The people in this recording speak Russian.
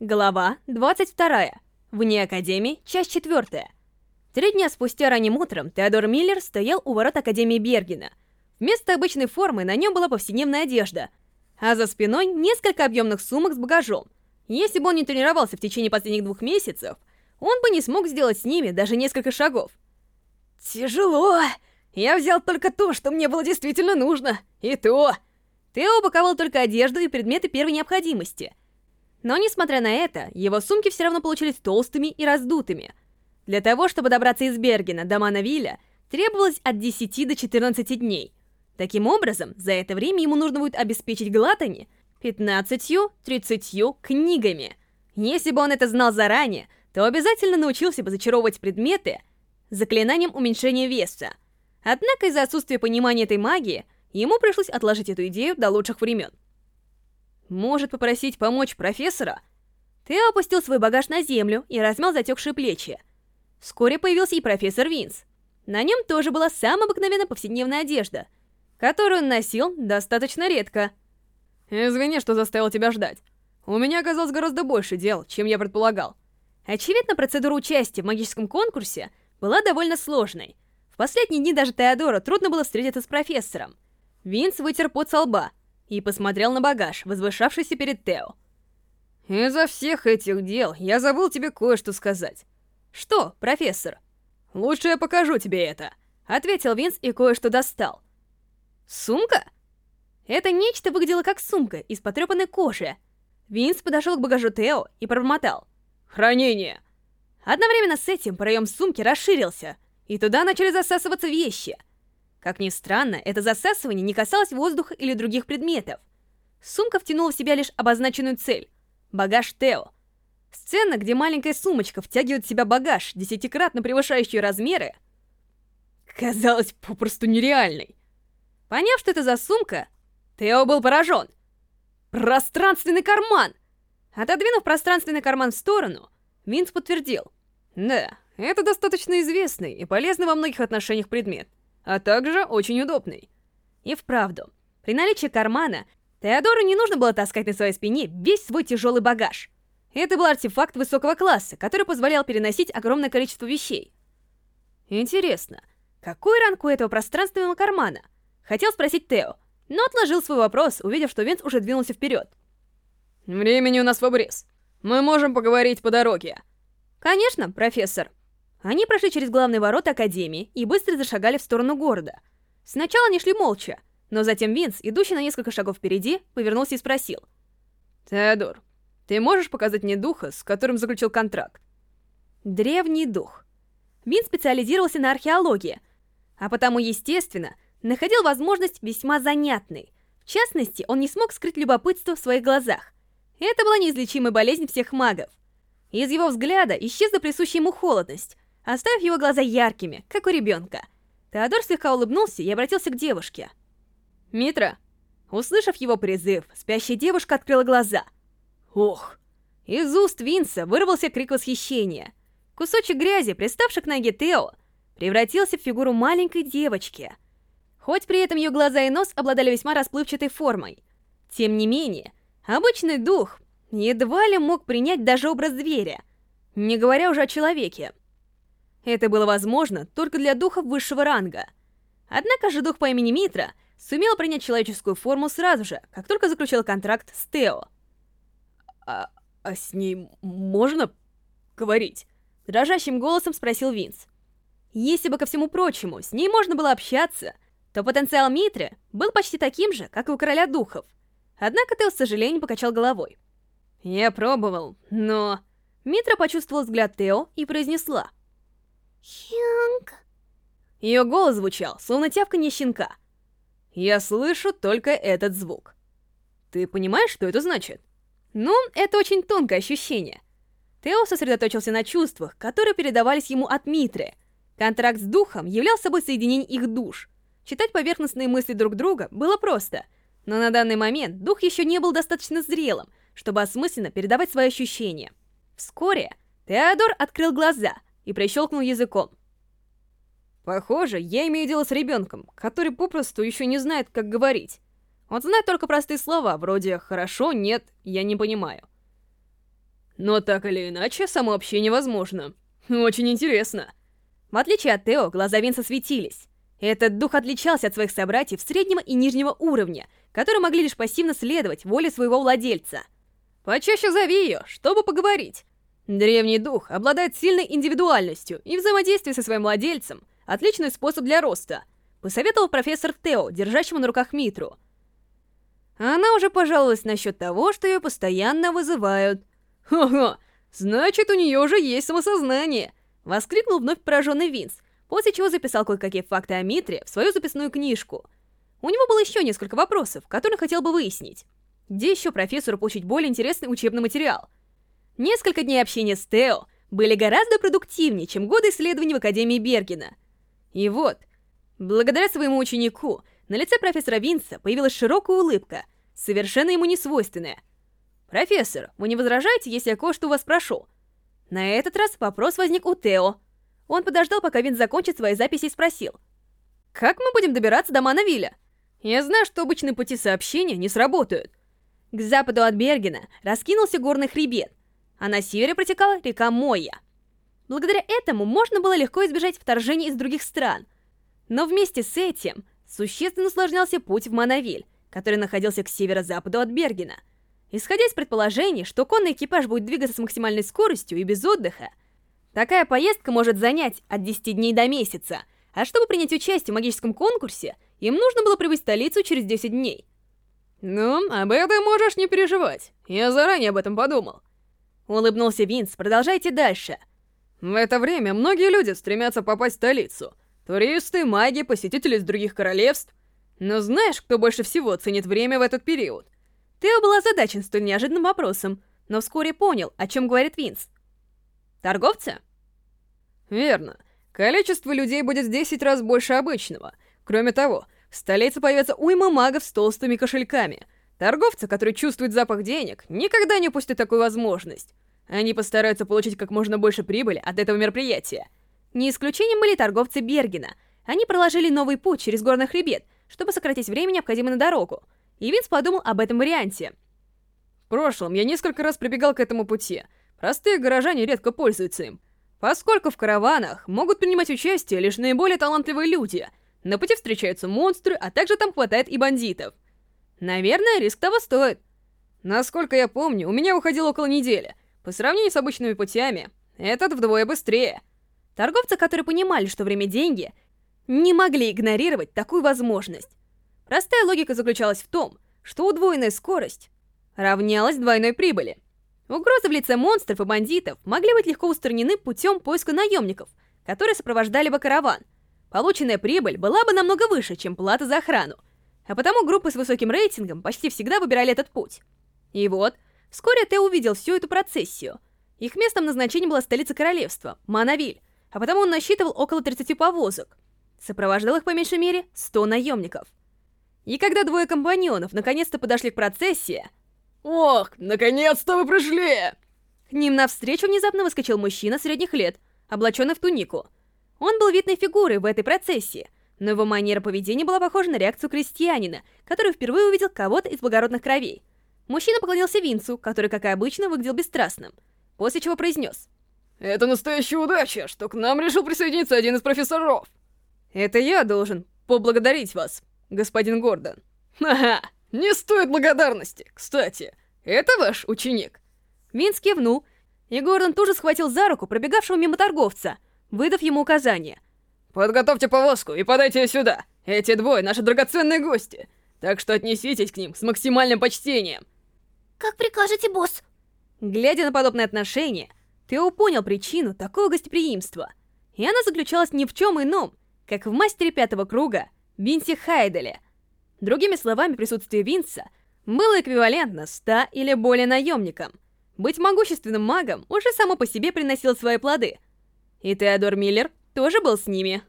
Глава 22. Вне Академии, часть 4. Три дня спустя ранним утром Теодор Миллер стоял у ворот Академии Бергена. Вместо обычной формы на нем была повседневная одежда, а за спиной несколько объемных сумок с багажом. Если бы он не тренировался в течение последних двух месяцев, он бы не смог сделать с ними даже несколько шагов. «Тяжело! Я взял только то, что мне было действительно нужно, и то!» Тео упаковал только одежду и предметы первой необходимости — но, несмотря на это, его сумки все равно получились толстыми и раздутыми. Для того, чтобы добраться из Бергена до Манавиля, требовалось от 10 до 14 дней. Таким образом, за это время ему нужно будет обеспечить Глатани 15-30 книгами. Если бы он это знал заранее, то обязательно научился бы зачаровывать предметы заклинанием уменьшения веса. Однако из-за отсутствия понимания этой магии, ему пришлось отложить эту идею до лучших времен. Может попросить помочь профессора? Тео опустил свой багаж на землю и размял затекшие плечи. Вскоре появился и профессор Винс. На нем тоже была самая обыкновенная повседневная одежда, которую он носил достаточно редко. «Извини, что заставил тебя ждать. У меня оказалось гораздо больше дел, чем я предполагал». Очевидно, процедура участия в магическом конкурсе была довольно сложной. В последние дни даже Теодору трудно было встретиться с профессором. Винс вытер пот со лба, и посмотрел на багаж, возвышавшийся перед Тео. «Из-за всех этих дел я забыл тебе кое-что сказать». «Что, профессор?» «Лучше я покажу тебе это», — ответил Винс и кое-что достал. «Сумка?» Это нечто выглядело как сумка из потрепанной кожи. Винс подошел к багажу Тео и пробормотал. «Хранение!» Одновременно с этим проем сумки расширился, и туда начали засасываться вещи — как ни странно, это засасывание не касалось воздуха или других предметов. Сумка втянула в себя лишь обозначенную цель — багаж Тео. Сцена, где маленькая сумочка втягивает в себя багаж, десятикратно превышающий размеры, казалась попросту нереальной. Поняв, что это за сумка, Тео был поражен. Пространственный карман! Отодвинув пространственный карман в сторону, Винс подтвердил. Да, это достаточно известный и полезный во многих отношениях предмет а также очень удобный. И вправду, при наличии кармана Теодору не нужно было таскать на своей спине весь свой тяжелый багаж. Это был артефакт высокого класса, который позволял переносить огромное количество вещей. Интересно, какой ранг у этого пространственного кармана? Хотел спросить Тео, но отложил свой вопрос, увидев, что Винс уже двинулся вперед. «Времени у нас в обрез. Мы можем поговорить по дороге». «Конечно, профессор». Они прошли через главные ворота Академии и быстро зашагали в сторону города. Сначала они шли молча, но затем Винс, идущий на несколько шагов впереди, повернулся и спросил. «Теодор, ты можешь показать мне духа, с которым заключил контракт?» Древний дух. Винс специализировался на археологии, а потому, естественно, находил возможность весьма занятной. В частности, он не смог скрыть любопытство в своих глазах. Это была неизлечимая болезнь всех магов. Из его взгляда исчезла присущая ему холодность, оставив его глаза яркими, как у ребенка. Теодор слегка улыбнулся и обратился к девушке. «Митра!» Услышав его призыв, спящая девушка открыла глаза. «Ох!» Из уст Винса вырвался крик восхищения. Кусочек грязи, приставший к ноге Тео, превратился в фигуру маленькой девочки. Хоть при этом ее глаза и нос обладали весьма расплывчатой формой. Тем не менее, обычный дух едва ли мог принять даже образ зверя, не говоря уже о человеке. Это было возможно только для духов высшего ранга. Однако же дух по имени Митра сумел принять человеческую форму сразу же, как только заключил контракт с Тео. «А, а с ней можно говорить?» Дрожащим голосом спросил Винс. Если бы, ко всему прочему, с ней можно было общаться, то потенциал Митры был почти таким же, как и у Короля Духов. Однако Тео, с сожалением, покачал головой. «Я пробовал, но...» Митра почувствовал взгляд Тео и произнесла. Хюнг. Ее голос звучал, словно тявканье щенка. Я слышу только этот звук. Ты понимаешь, что это значит? Ну, это очень тонкое ощущение. Тео сосредоточился на чувствах, которые передавались ему от Митры. Контракт с духом являл собой соединение их душ. Читать поверхностные мысли друг друга было просто, но на данный момент дух еще не был достаточно зрелым, чтобы осмысленно передавать свои ощущения. Вскоре Теодор открыл глаза — и прищелкнул языком. Похоже, я имею дело с ребенком, который попросту еще не знает, как говорить. Он знает только простые слова, вроде «хорошо», «нет», «я не понимаю». но так или иначе, само общение возможно. Очень интересно. В отличие от Тео, глаза Винса светились. Этот дух отличался от своих собратьев среднего и нижнего уровня, которые могли лишь пассивно следовать воле своего владельца. Почаще зови ее, чтобы поговорить. Древний дух обладает сильной индивидуальностью, и взаимодействие со своим владельцем — отличный способ для роста, посоветовал профессор Тео, держащему на руках Митру. Она уже пожаловалась насчет того, что ее постоянно вызывают. «Ха-ха, значит, у нее уже есть самосознание!» — воскликнул вновь пораженный Винс, после чего записал кое-какие факты о Митре в свою записную книжку. У него было еще несколько вопросов, которые хотел бы выяснить. Где еще профессору получить более интересный учебный материал? Несколько дней общения с Тео были гораздо продуктивнее, чем годы исследований в Академии Бергена. И вот, благодаря своему ученику, на лице профессора Винса появилась широкая улыбка, совершенно ему не свойственная. «Профессор, вы не возражаете, если я кое-что у вас спрошу?» На этот раз вопрос возник у Тео. Он подождал, пока Винс закончит свои записи и спросил. «Как мы будем добираться до Манавиля? Я знаю, что обычные пути сообщения не сработают». К западу от Бергена раскинулся горный хребет, а на севере протекала река Моя. Благодаря этому можно было легко избежать вторжений из других стран. Но вместе с этим существенно усложнялся путь в Манавиль, который находился к северо-западу от Бергена. Исходя из предположений, что конный экипаж будет двигаться с максимальной скоростью и без отдыха, такая поездка может занять от 10 дней до месяца, а чтобы принять участие в магическом конкурсе, им нужно было прибыть в столицу через 10 дней. «Ну, об этом можешь не переживать. Я заранее об этом подумал». Улыбнулся Винс, продолжайте дальше. В это время многие люди стремятся попасть в столицу. Туристы, маги, посетители из других королевств. Но знаешь, кто больше всего ценит время в этот период? Тео был озадачен столь неожиданным вопросом, но вскоре понял, о чем говорит Винс. Торговцы? Верно. Количество людей будет в 10 раз больше обычного. Кроме того, в столице появится уйма магов с толстыми кошельками. Торговцы, которые чувствуют запах денег, никогда не упустят такую возможность. Они постараются получить как можно больше прибыли от этого мероприятия. Не исключением были торговцы Бергена. Они проложили новый путь через горный хребет, чтобы сократить время, необходимое на дорогу. И Винс подумал об этом варианте. В прошлом я несколько раз прибегал к этому пути. Простые горожане редко пользуются им. Поскольку в караванах могут принимать участие лишь наиболее талантливые люди, на пути встречаются монстры, а также там хватает и бандитов. Наверное, риск того стоит. Насколько я помню, у меня уходило около недели — по сравнению с обычными путями, этот вдвое быстрее. Торговцы, которые понимали, что время — деньги, не могли игнорировать такую возможность. Простая логика заключалась в том, что удвоенная скорость равнялась двойной прибыли. Угрозы в лице монстров и бандитов могли быть легко устранены путем поиска наемников, которые сопровождали бы караван. Полученная прибыль была бы намного выше, чем плата за охрану, а потому группы с высоким рейтингом почти всегда выбирали этот путь. И вот, Вскоре Тео увидел всю эту процессию. Их местом назначения была столица королевства, Манавиль, а потому он насчитывал около 30 повозок. Сопровождал их по меньшей мере 100 наемников. И когда двое компаньонов наконец-то подошли к процессии... «Ох, наконец-то вы пришли!» К ним навстречу внезапно выскочил мужчина средних лет, облаченный в тунику. Он был видной фигурой в этой процессии, но его манера поведения была похожа на реакцию крестьянина, который впервые увидел кого-то из благородных кровей. Мужчина поклонился Винцу, который, как и обычно, выглядел бесстрастным, после чего произнес. «Это настоящая удача, что к нам решил присоединиться один из профессоров!» «Это я должен поблагодарить вас, господин Гордон». «Ха-ха, не стоит благодарности, кстати. Это ваш ученик?» Винс кивнул, и Гордон тоже схватил за руку пробегавшего мимо торговца, выдав ему указание. «Подготовьте повозку и подайте ее сюда. Эти двое — наши драгоценные гости, так что отнеситесь к ним с максимальным почтением». Как прикажете, босс. Глядя на подобное отношение, Тео понял причину такого гостеприимства. И она заключалась ни в чем ином, как в мастере пятого круга Винсе Хайделе. Другими словами, присутствие Винса было эквивалентно ста или более наемникам. Быть могущественным магом уже само по себе приносило свои плоды. И Теодор Миллер тоже был с ними.